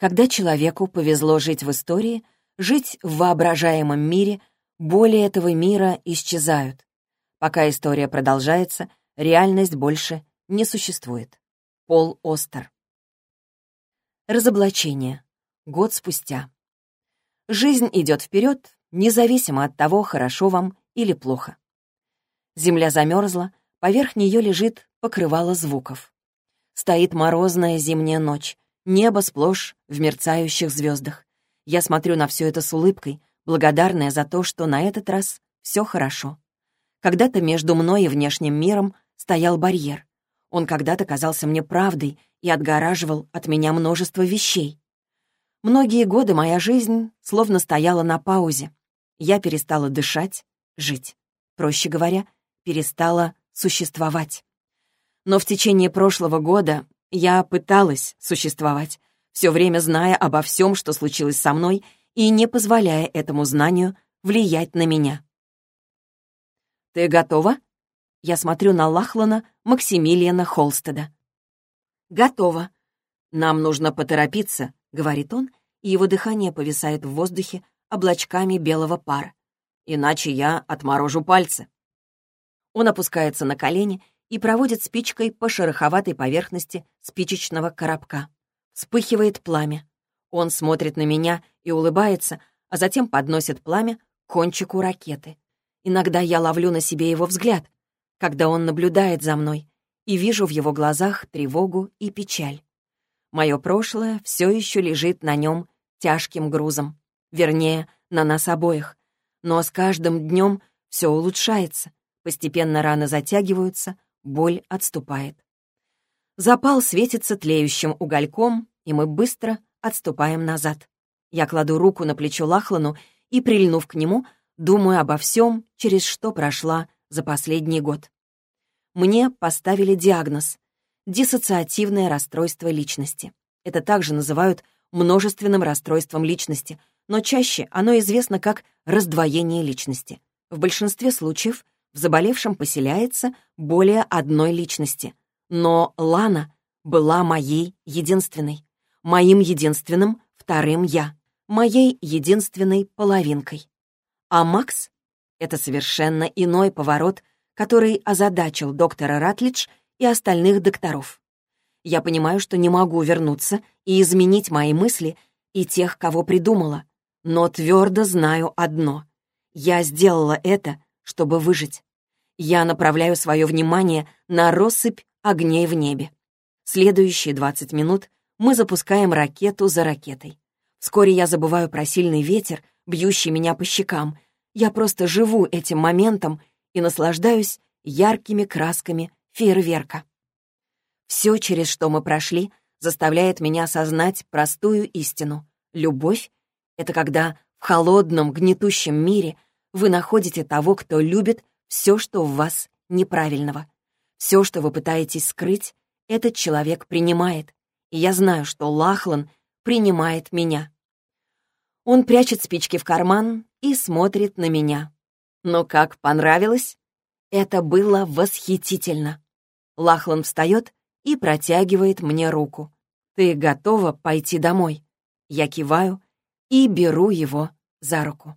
Когда человеку повезло жить в истории, жить в воображаемом мире, боли этого мира исчезают. Пока история продолжается, реальность больше не существует. Пол Остер. Разоблачение. Год спустя. Жизнь идет вперед, независимо от того, хорошо вам или плохо. Земля замерзла, поверх нее лежит покрывало звуков. Стоит морозная зимняя ночь, Небо сплошь в мерцающих звездах. Я смотрю на все это с улыбкой, благодарная за то, что на этот раз все хорошо. Когда-то между мной и внешним миром стоял барьер. Он когда-то казался мне правдой и отгораживал от меня множество вещей. Многие годы моя жизнь словно стояла на паузе. Я перестала дышать, жить. Проще говоря, перестала существовать. Но в течение прошлого года я пыталась существовать, все время зная обо всем, что случилось со мной, и не позволяя этому знанию влиять на меня. «Ты готова?» Я смотрю на Лахлана Максимилиана Холстеда. «Готова. Нам нужно поторопиться», — говорит он, и его дыхание повисает в воздухе облачками белого пара. «Иначе я отморожу пальцы». Он опускается на колени и проводит спичкой по шероховатой поверхности спичечного коробка. Вспыхивает пламя. Он смотрит на меня и улыбается, а затем подносит пламя к кончику ракеты. Иногда я ловлю на себе его взгляд, когда он наблюдает за мной, и вижу в его глазах тревогу и печаль. Мое прошлое все еще лежит на нем тяжким грузом. Вернее, на нас обоих. Но с каждым днем все улучшается. Постепенно раны затягиваются, боль отступает. Запал светится тлеющим угольком, и мы быстро отступаем назад. Я кладу руку на плечо Лахлану и, прильнув к нему, думаю обо всем, через что прошла за последний год. Мне поставили диагноз — диссоциативное расстройство личности. Это также называют множественным расстройством личности, но чаще оно известно как раздвоение личности. В большинстве случаев в заболевшем поселяется более одной личности. Но Лана была моей единственной. Моим единственным вторым «я». Моей единственной половинкой. А Макс — это совершенно иной поворот, который озадачил доктора Ратлидж и остальных докторов. Я понимаю, что не могу вернуться и изменить мои мысли и тех, кого придумала, но твердо знаю одно. Я сделала это, чтобы выжить. Я направляю свое внимание на россыпь огней в небе. Следующие 20 минут мы запускаем ракету за ракетой. Вскоре я забываю про сильный ветер, бьющий меня по щекам. Я просто живу этим моментом и наслаждаюсь яркими красками фейерверка. Все, через что мы прошли, заставляет меня осознать простую истину. Любовь — это когда в холодном, гнетущем мире — вы находите того, кто любит все, что в вас неправильного. Все, что вы пытаетесь скрыть, этот человек принимает. И я знаю, что Лахлан принимает меня. Он прячет спички в карман и смотрит на меня. Но как понравилось? Это было восхитительно. Лахлан встает и протягивает мне руку. «Ты готова пойти домой?» Я киваю и беру его за руку.